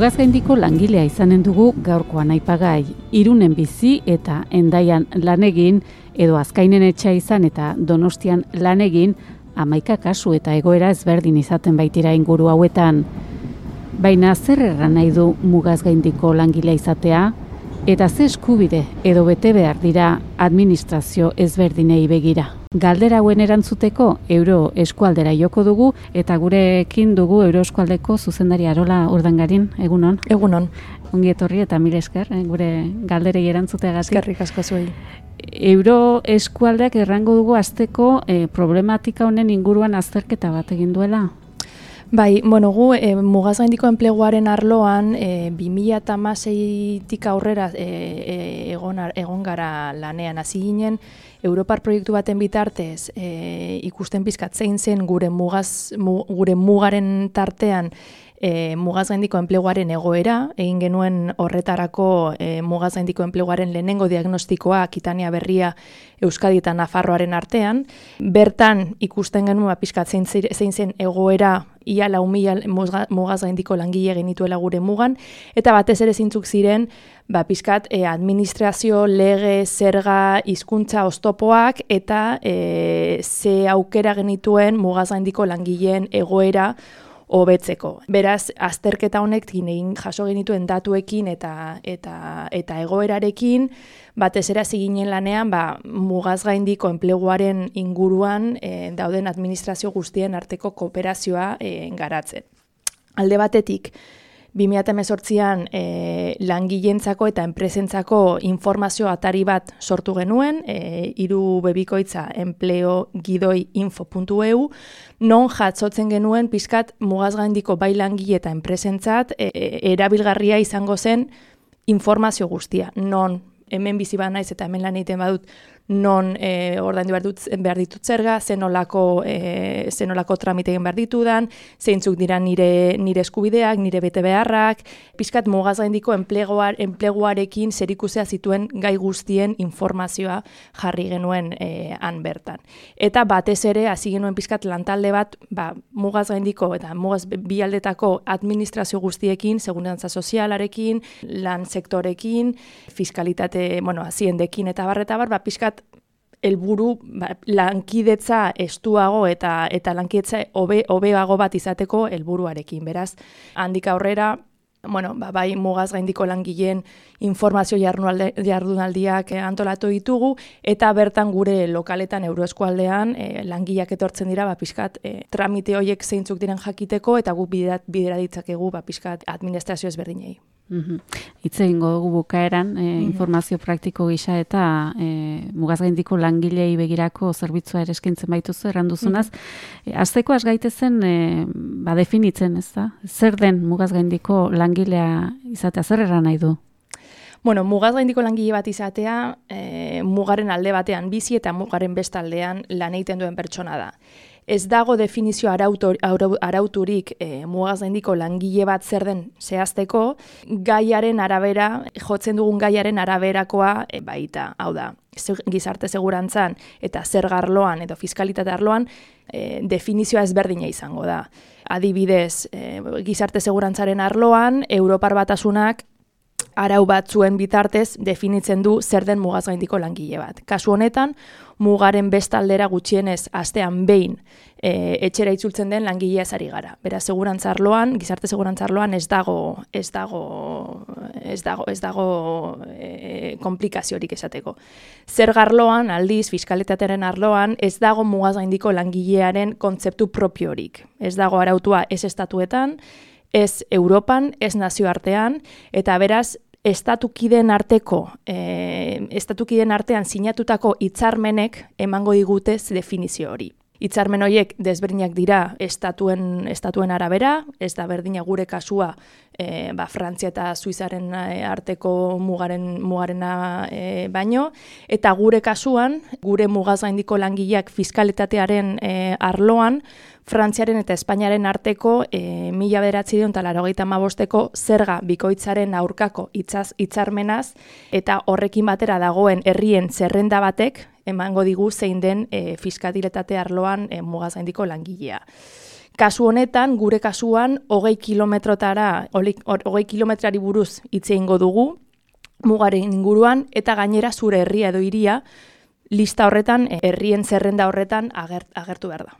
Mugaz gaindiko langilea izanen dugu gaurkoan aipagai. Irunen bizi eta endaian lanegin edo azkainen etxa izan eta donostian lanegin amaika kasu eta egoera ezberdin izaten baitira inguru hauetan. Baina zer erran nahi du mugaz gaindiko langilea izatea? Eta ze eskubide edo bete behar dira administrazio ezberdinei begira. Galdera hauen erantzuteko euro eskualdera joko dugu eta gurekin dugu euro eskualdeko zuzendari arola urdangarin, egunon? Egunon. Ongi etorri eta mire esker, eh, gure galderei erantzuteagatik. Eskerrik asko zuei. Euro eskualdeak errango dugu azteko eh, problematika honen inguruan azterketa bat egin duela? Bai, bueno, gu e, mugaz gaindiko enpleguaren arloan e, 2006tik aurrera e, e, egon, egon gara lanean hasi ginen, Europar proiektu baten bitartez e, ikusten pizkat zein zen gure mugaz gure mugaren tartean e, mugaz gaindiko enpleguaren egoera, egin genuen horretarako e, mugaz gaindiko enpleguaren lehenengo diagnostikoa Kitania Berria Euskadi eta Nafarroaren artean. Bertan ikusten genuen ba, pizkat zein, zein zen egoera ia lau mila mugaz gaindiko langile genituela gure mugan, eta batez ere zintzuk ziren, ba, pizkat e, administrazio, lege, zerga, hizkuntza oztopoak, eta e, ze aukera genituen mugaz gaindiko langileen egoera hobetzeko. Beraz, azterketa honek egin jaso genituen datuekin eta eta eta egoerarekin batez era ziginen lanean, ba mugaz gaindiko enpleguaren inguruan e, dauden administrazio guztien arteko kooperazioa e, garatzen. Alde batetik, 2018an e, langilentzako eta enpresentzako informazio atari bat sortu genuen, e, iru bebikoitza empleogidoi.info.eu, non jatzotzen genuen pizkat mugazgaindiko bai langile eta enpresentzat e, erabilgarria izango zen informazio guztia, non hemen bizi ba naiz eta hemen lan egiten badut non e, ordaindu behar, dut, behar ditut zerga, zenolako, e, zenolako tramite egin behar ditudan, zeintzuk dira nire, nire eskubideak, nire bete beharrak, pixkat mugaz gaindiko enpleguar, enpleguarekin zerikusea zituen gai guztien informazioa jarri genuen e, han bertan. Eta batez ere, hasi genuen pixkat lantalde bat, ba, mugaz gaindiko eta mugaz bialdetako administrazio guztiekin, seguranza sozialarekin, lan sektorekin, fiskalitate, bueno, haziendekin eta barreta bar, ba, pixkat helburu ba, lankidetza estuago eta eta lankidetza hobe hobeago bat izateko helburuarekin. Beraz, handik aurrera Bueno, ba, bai mugaz gaindiko langileen informazio jardunaldiak eh, antolatu ditugu eta bertan gure lokaletan euroeskualdean eh, langileak etortzen dira ba pizkat eh, tramite hoiek zeintzuk diren jakiteko eta guk bidera ditzakegu ba pizkat administrazio ezberdinei. Mm Itze ingo dugu bukaeran, e, informazio praktiko gisa eta e, mugazgaindiko langilei begirako zerbitzua ere eskintzen baituzu erranduzunaz. Mm Azteko az gaitezen e, ba, definitzen, ez da? Zer den mugazgaindiko langilea izatea, zer erran nahi du? Bueno, mugaz gaindiko langile bat izatea, e, mugaren alde batean bizi eta mugaren bestaldean lan egiten duen pertsona da ez dago definizio arautor, arauturik e, mugaz gaindiko langile bat zer den zehazteko, gaiaren arabera, jotzen dugun gaiaren araberakoa e, baita, hau da, gizarte segurantzan eta zer garloan edo fiskalitate arloan, e, definizioa ezberdina izango da. Adibidez, e, gizarte segurantzaren arloan, Europar batasunak arau batzuen bitartez definitzen du zer den mugaz gaindiko langile bat. Kasu honetan, mugaren bestaldera gutxienez astean behin e, etxera itzultzen den langilea zari gara. Bera, segurantzarloan, gizarte segurantzarloan ez dago ez dago ez dago ez dago e, komplikaziorik esateko. Zer garloan, aldiz, fiskalitatearen arloan, ez dago mugaz gaindiko langilearen kontzeptu propiorik. Ez dago arautua ez estatuetan, ez Europan, ez nazioartean, eta beraz, estatukiden arteko, e, estatukiden artean sinatutako hitzarmenek emango digutez definizio hori. Hitzarmen horiek desberdinak dira estatuen estatuen arabera, ez da berdina gure kasua e, ba, Frantzia eta Suizaren e, arteko mugaren mugarena e, baino eta gure kasuan gure mugaz gaindiko langileak fiskalitatearen e, arloan Frantziaren eta Espainiaren arteko e, mila beratzi dion talarrogeita mabosteko zerga bikoitzaren aurkako itzaz, itzarmenaz eta horrekin batera dagoen herrien zerrenda batek emango digu zein den e, fiskatiletate arloan e, mugaz gaindiko langilea. Kasu honetan, gure kasuan, hogei kilometrotara, hogei kilometrari buruz hitze ingo dugu, mugaren inguruan, eta gainera zure herria edo iria, lista horretan, herrien zerrenda horretan agertu behar da.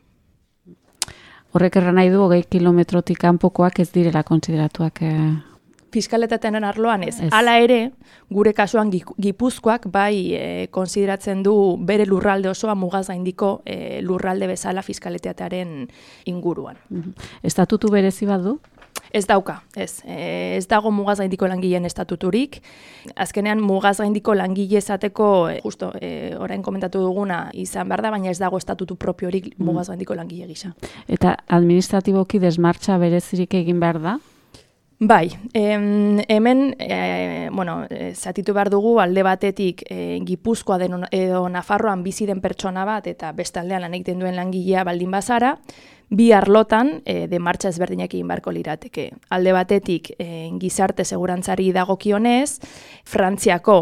Horrek erra nahi du, hogei kilometrotik kanpokoak ez direla konsideratuak. Eh... Fiskaletatearen arloan ez. Hala ere, gure kasuan gipuzkoak bai e, konsideratzen du bere lurralde osoa mugaz gaindiko e, lurralde bezala fiskaletatearen inguruan. Estatutu berezi bat du? Ez dauka, ez. E, ez dago mugaz gaindiko langileen estatuturik. Azkenean mugaz gaindiko langile esateko, e, justo, e, orain komentatu duguna izan behar da, baina ez dago estatutu propiorik mm. mugaz gaindiko langile gisa. Eta administratiboki desmartxa berezirik egin behar da? Bai, em, hemen, e, bueno, e, zatitu behar dugu alde batetik e, Gipuzkoa den edo Nafarroan bizi den pertsona bat eta bestaldean lan egiten duen langilea baldin bazara, bi arlotan e, de martxa ezberdinak egin barko lirateke. Alde batetik e, gizarte segurantzari dagokionez, Frantziako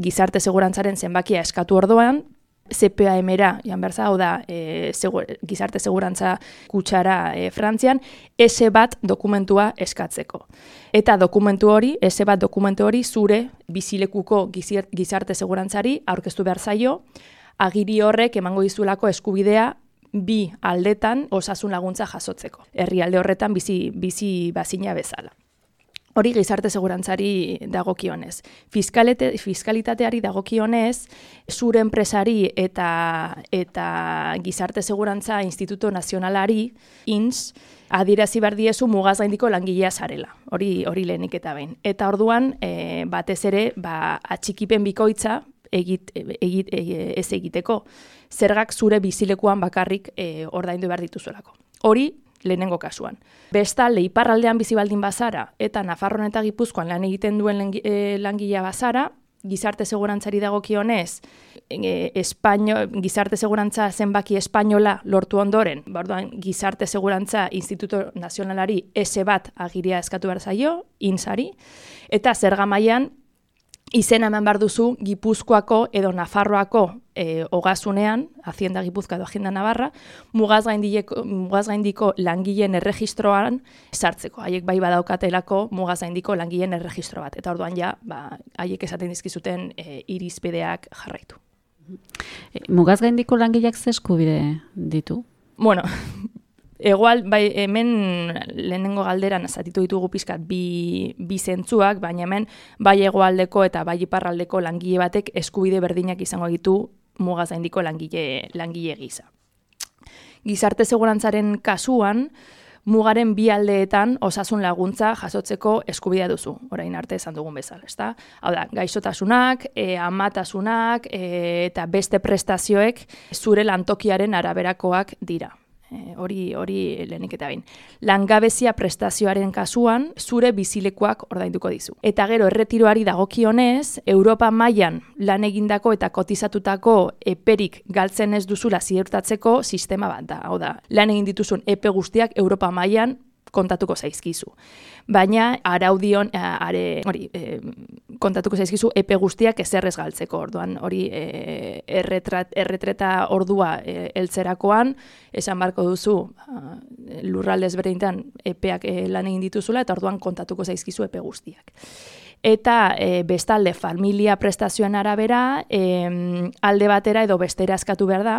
gizarte segurantzaren zenbakia eskatu ordoan, CPAM-era, jan berza, hau da, e, segur, gizarte segurantza kutsara e, Frantzian, ese bat dokumentua eskatzeko. Eta dokumentu hori, ese bat dokumentu hori, zure bizilekuko gizarte segurantzari aurkeztu behar zaio, agiri horrek emango dizulako eskubidea bi aldetan osasun laguntza jasotzeko. Herrialde horretan bizi bizi bazina bezala. Hori gizarte segurantzari dagokionez. Fiskalete, fiskalitateari dagokionez, zure enpresari eta, eta gizarte segurantza instituto nazionalari, INS, adirazi behar diezu mugaz gaindiko langilea zarela. Hori, hori lehenik eta behin. Eta orduan, e, batez ere, ba, atxikipen bikoitza, egit, egit, ez egiteko, zergak zure bizilekuan bakarrik e, ordaindu behar dituzuelako. Hori, lehenengo kasuan. Bestalde, iparraldean bizi baldin bazara, eta Nafarroan eta Gipuzkoan lan egiten duen e, langilea bazara, gizarte segurantzari dagokionez, e, Espaino, gizarte segurantza zenbaki espainola lortu ondoren, barduan gizarte segurantza instituto nazionalari ese bat agiria eskatu behar zaio, insari, eta zergamaian izena eman behar duzu Gipuzkoako edo Nafarroako e, ogasunean, Hacienda Gipuzkoa edo Hacienda Navarra, mugaz mugaz gaindiko langileen erregistroan sartzeko. Haiek bai badaukatelako mugaz gaindiko langileen erregistro bat. Eta orduan ja, ba, haiek esaten dizkizuten e, irizpedeak jarraitu. E, mugaz gaindiko langileak zesku bide ditu? Bueno, Egoal, bai, hemen lehenengo galderan zatitu ditugu pizkat bi, bi zentzuak, baina hemen bai egoaldeko eta bai iparraldeko langile batek eskubide berdinak izango ditu mugaz indiko langile, langile gisa. Gizarte segurantzaren kasuan, mugaren bi aldeetan osasun laguntza jasotzeko eskubidea duzu, orain arte esan dugun bezala, ezta? Hau da, gaixotasunak, e, amatasunak e, eta beste prestazioek zure lantokiaren araberakoak dira. Eh, hori hori lehenik eta bain. Langabezia prestazioaren kasuan zure bizilekoak ordainduko dizu. Eta gero erretiroari dagokionez, Europa mailan lan egindako eta kotizatutako eperik galtzen ez duzula ziurtatzeko sistema bat da. Hau da, lan egin dituzun epe guztiak Europa mailan kontatuko zaizkizu. Baina araudion eh, are hori e, kontatuko zaizkizu epe guztiak ezerrez galtzeko. Orduan hori e, erretrat, erretreta ordua e, eltzerakoan esan barko duzu uh, lurralde ezberdintan epeak e, lan egin dituzula eta orduan kontatuko zaizkizu epe guztiak. eta e, bestalde familia prestazioen arabera e, alde batera edo bestera eskatu behar da,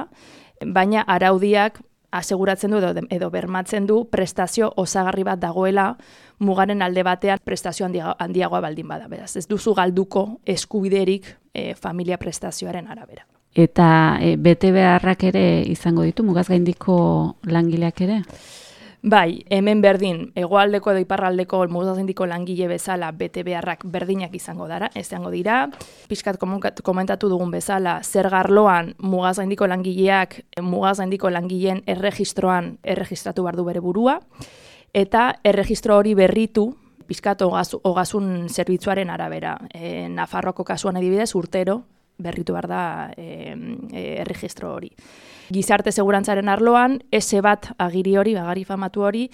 baina araudiak aseguratzen du edo, edo bermatzen du prestazio osagarri bat dagoela mugaren alde batean prestazio handiagoa baldin bada. Beraz, ez duzu galduko eskubiderik e, familia prestazioaren arabera. Eta e, bete beharrak ere izango ditu, mugaz gaindiko langileak ere? Bai, hemen berdin, egoaldeko edo iparraldeko mugazgaindiko langile bezala bete beharrak berdinak izango dara, izango dira. Piskat komentatu dugun bezala, zer garloan mugazgaindiko langileak mugazgaindiko langileen erregistroan erregistratu bardu bere burua, eta erregistro hori berritu, pizkat ogazun zerbitzuaren arabera. E, Nafarroko kasuan adibidez, urtero, berritu behar da e, e, erregistro hori. Gizarte segurantzaren arloan, ese bat agiri hori, bagari famatu hori,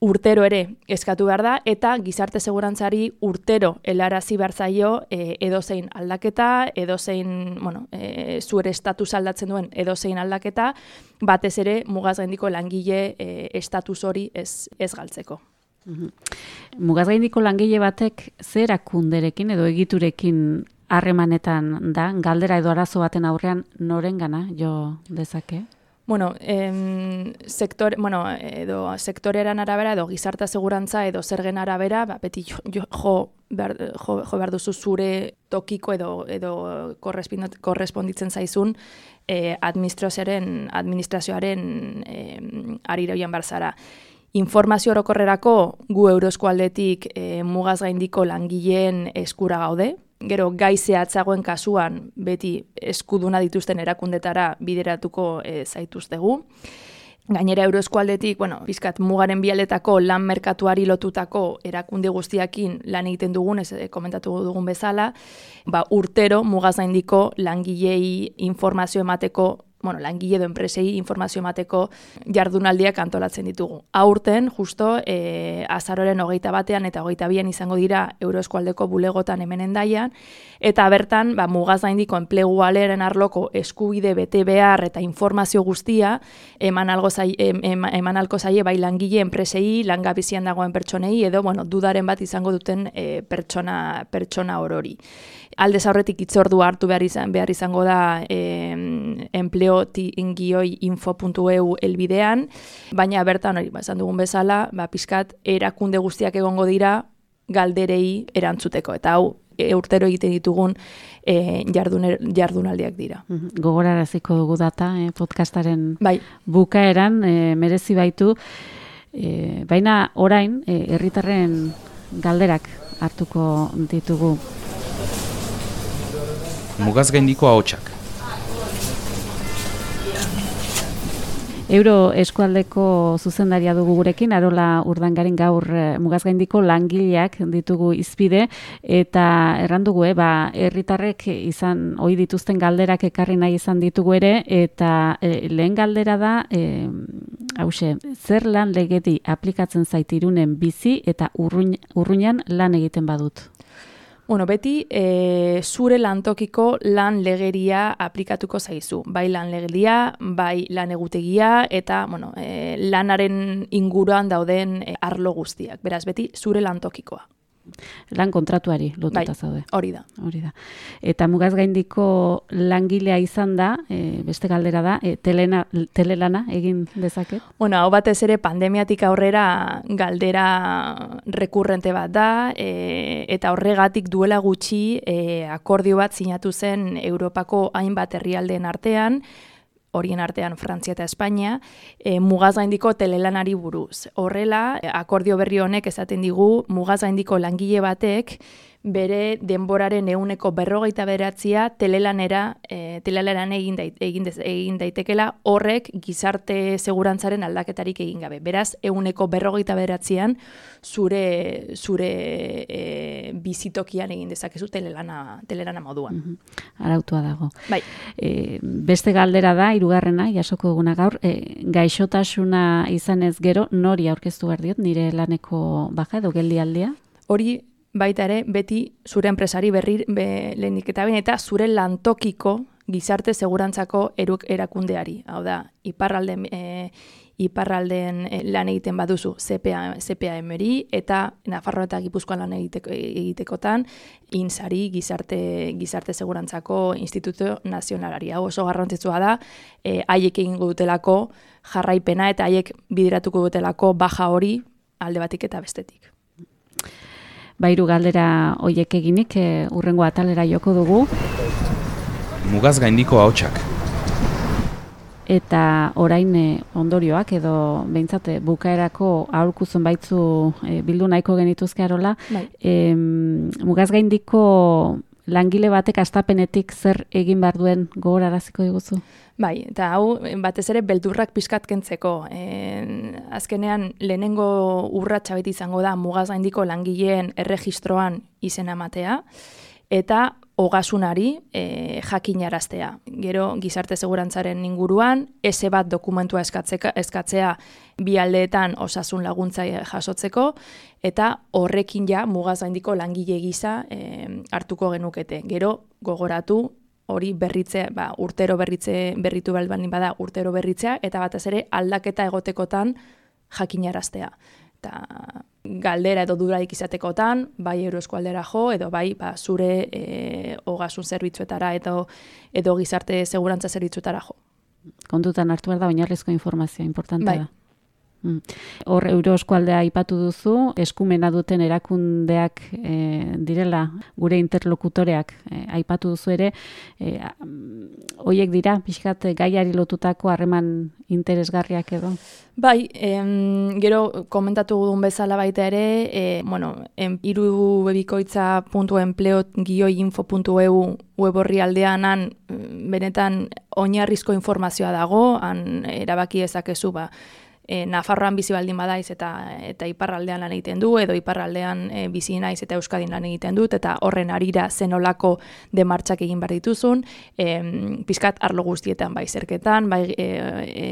urtero ere eskatu behar da, eta gizarte segurantzari urtero helarazi behar zaio e, edozein aldaketa, edozein, bueno, e, zuere estatus aldatzen duen edozein aldaketa, batez ere mugaz gaindiko langile e, estatus hori ez, ez galtzeko. Mugaz gaindiko langile batek zerakunderekin edo egiturekin harremanetan da, galdera edo arazo baten aurrean noren gana, jo dezake? Bueno, em, sektor, bueno, edo sektoreran arabera, edo gizarta segurantza, edo zergen arabera, ba, beti jo, jo, jo, behar, jo, jo behar duzu zure tokiko edo, edo korresponditzen zaizun eh, administrazioaren, administrazioaren eh, ariroian barzara. Informazio orokorrerako gu euroskualdetik eh, mugaz gaindiko langileen eskura gaude, gero gai zehatzagoen kasuan beti eskuduna dituzten erakundetara bideratuko e, zaituztegu. Gainera Euroeskualdetik, bueno, bizkat mugaren bialetako lan merkatuari lotutako erakunde guztiakin lan egiten dugun, ez eh, komentatu dugun bezala, ba, urtero mugazaindiko langilei informazio emateko bueno, langile edo enpresei informazio emateko jardunaldiak antolatzen ditugu. Aurten, justo, e, azaroren hogeita batean eta hogeita bian izango dira Euroeskualdeko bulegotan hemen endaian, eta bertan, ba, mugaz haindiko enplegu aleren arloko eskubide bete behar eta informazio guztia eman, algo zai, eman alko zaie bai langile enpresei, langabizian dagoen pertsonei, edo, bueno, dudaren bat izango duten e, pertsona, pertsona orori alde zaurretik itzordu hartu behar, izan, behar izango da eh, empleoti.info.eu elbidean, baina bertan hori, ba, esan dugun bezala, ba, pizkat erakunde guztiak egongo dira galderei erantzuteko, eta hau e, urtero egiten ditugun e, jarduner, jardunaldiak dira. Gogoraraziko dugu data eh, podcastaren bai. bukaeran e, merezi baitu, e, baina orain herritarren galderak hartuko ditugu mugaz gaindiko ahotsak. Euro eskualdeko zuzendaria dugu gurekin, arola urdangarin gaur eh, mugazgaindiko langileak ditugu izpide, eta errandugu, eh, ba, herritarrek izan, oi dituzten galderak ekarri nahi izan ditugu ere, eta eh, lehen galdera da, eh, hause, zer lan legedi aplikatzen zaitirunen bizi eta urruin, urruinan lan egiten badut? Bueno, beti e, zure lantokiko lan legeria aplikatuko zaizu. Bai lan legeria, bai lan egutegia eta bueno, e, lanaren inguruan dauden e, arlo guztiak. Beraz, beti zure lantokikoa lan kontratuari lotuta bai, zaude. Hori da. Hori da. Eta mugaz gaindiko langilea izan da, e, beste galdera da, e, telena, telelana egin dezaket? Bueno, hau batez ere pandemiatik aurrera galdera rekurrente bat da, e, eta horregatik duela gutxi e, akordio bat sinatu zen Europako hainbat herrialdeen artean, horien artean Frantzia eta Espainia, e, mugaz gaindiko telelanari buruz. Horrela, akordio berri honek esaten digu, mugaz gaindiko langile batek, bere denboraren euneko berrogeita beratzia telelanera, e, telelaneran egin, dait, egin, egin daitekela horrek gizarte segurantzaren aldaketarik egin gabe. Beraz, euneko berrogeita beratzean zure, zure e, bizitokian egin dezakezu telelana, telelana moduan. Mm Arautua dago. Bai. E, beste galdera da, irugarrena, jasoko duguna gaur, e, gaixotasuna izan ez gero, nori aurkeztu behar diot, nire laneko baja edo geldi aldia? Hori baita ere beti zure enpresari berri be, lehenik eta bain eta zure lantokiko gizarte segurantzako eruk erakundeari. Hau da, iparralde, e, iparralden eh, lan egiten baduzu CPA, CPA eta Nafarro eta Gipuzkoan lan egiteko, egitekotan insari gizarte, gizarte segurantzako instituto nazionalari. Hau oso garrantzitsua da, e, haiek egingo dutelako jarraipena eta haiek bideratuko dutelako baja hori alde batik eta bestetik. Bairu galdera hoiek eginik, e, urrengo atalera joko dugu. Mugaz gaindiko hautsak eta orain eh, ondorioak edo behintzat eh, bukaerako aurkuzun baitzu e, bildu nahiko genituzke arola, bai. e, mugaz gaindiko langile batek astapenetik zer egin behar duen gogoraraziko diguzu? Bai, eta hau batez ere beldurrak pizkat kentzeko. E, azkenean lehenengo urratsa beti izango da mugaz gaindiko langileen erregistroan izena matea, eta ogasunari e, jakinaraztea. Gero gizarte segurantzaren inguruan, ese bat dokumentua eskatzeka, eskatzea bi aldeetan osasun laguntza jasotzeko, eta horrekin ja mugaz gaindiko langile gisa e, hartuko genukete. Gero gogoratu hori berritze, ba, urtero berritze berritu balbanin bada urtero berritzea, eta batez ere aldaketa egotekotan jakinaraztea. Eta galdera edo duraik izatekotan, bai euroeskualdera jo, edo bai ba, zure e, ogasun zerbitzuetara edo, edo gizarte segurantza zerbitzuetara jo. Kontutan hartu behar da, oinarrezko informazioa, importantea bai. da. Mm. Hor euroeskualdea aipatu duzu, eskumena duten erakundeak e, direla, gure interlokutoreak e, aipatu duzu ere, e, hoiek dira, pixkat gaiari lotutako harreman interesgarriak edo? Bai, em, gero komentatu gudun bezala baita ere, e, bueno, en, iru bebikoitza puntu web horri aldean, benetan oinarrizko informazioa dago, han erabaki ezakezu ba, e, Nafarroan bizi baldin badaiz eta eta iparraldean lan egiten du edo iparraldean e, bizi naiz eta euskadin lan egiten dut eta horren arira zenolako demartxak egin behar dituzun, e, pizkat arlo guztietan bai zerketan, bai, e, e,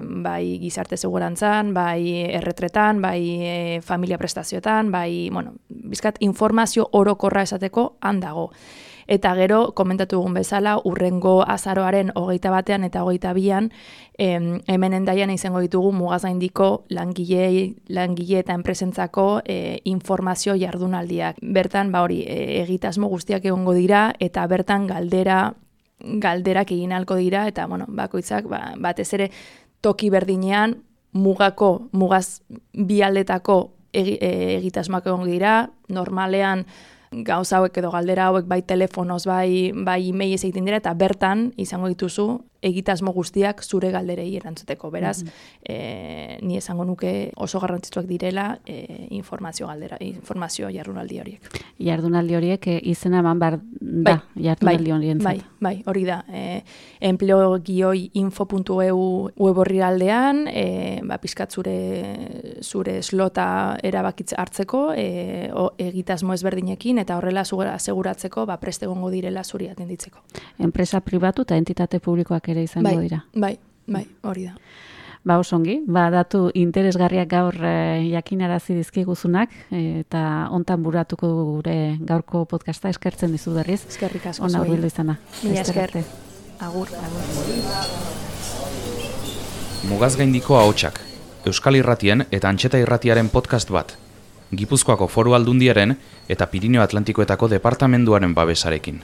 bai gizarte segurantzan, bai erretretan, bai familia prestazioetan, bai, bueno, pizkat informazio orokorra esateko handago. Eta gero, komentatu dugun bezala, urrengo azaroaren hogeita batean eta hogeita bian, em, hemen endaian izango ditugu mugazaindiko langile, langile eta enpresentzako e, informazio jardunaldiak. Bertan, ba hori, e, egitasmo guztiak egongo dira, eta bertan galdera galderak egin halko dira, eta bueno, bakoitzak ba, batez ere toki berdinean mugako, mugaz bialdetako egi, e, egongo dira, normalean gauza hauek edo galdera hauek bai telefonoz, bai, bai e-mail egiten dira, eta bertan izango dituzu egitasmo guztiak zure galderei erantzuteko. Beraz, mm ni esango nuke oso garrantzitsuak direla e, informazio galdera, informazio jardunaldi horiek. Jardunaldi horiek e, izena eman bar da, bai, jardunaldi bai, Bai, bai, hori da. E, empleogioinfo.eu web horri aldean, e, ba, pizkat zure, zure slota erabakitz hartzeko, e, o, egitasmo ezberdinekin, eta horrela aseguratzeko ba, preste gongo direla zuri atenditzeko. Enpresa pribatu eta entitate publikoak ere izango bai, dira. Bai, bai, hori da. Ba, osongi, ba, datu interesgarriak gaur e, jakinarazi dizkiguzunak, eta hontan buratuko gure gaurko podcasta eskertzen dizu berriz. Eskerrik asko Ona hurbildu izana. Mila esker. Agur, agur. Mugaz gaindiko ahotsak. Euskal Irratien eta Antxeta Irratiaren podcast bat. Gipuzkoako Foru Aldundiaren eta Pirineo Atlantikoetako departamenduaren babesarekin.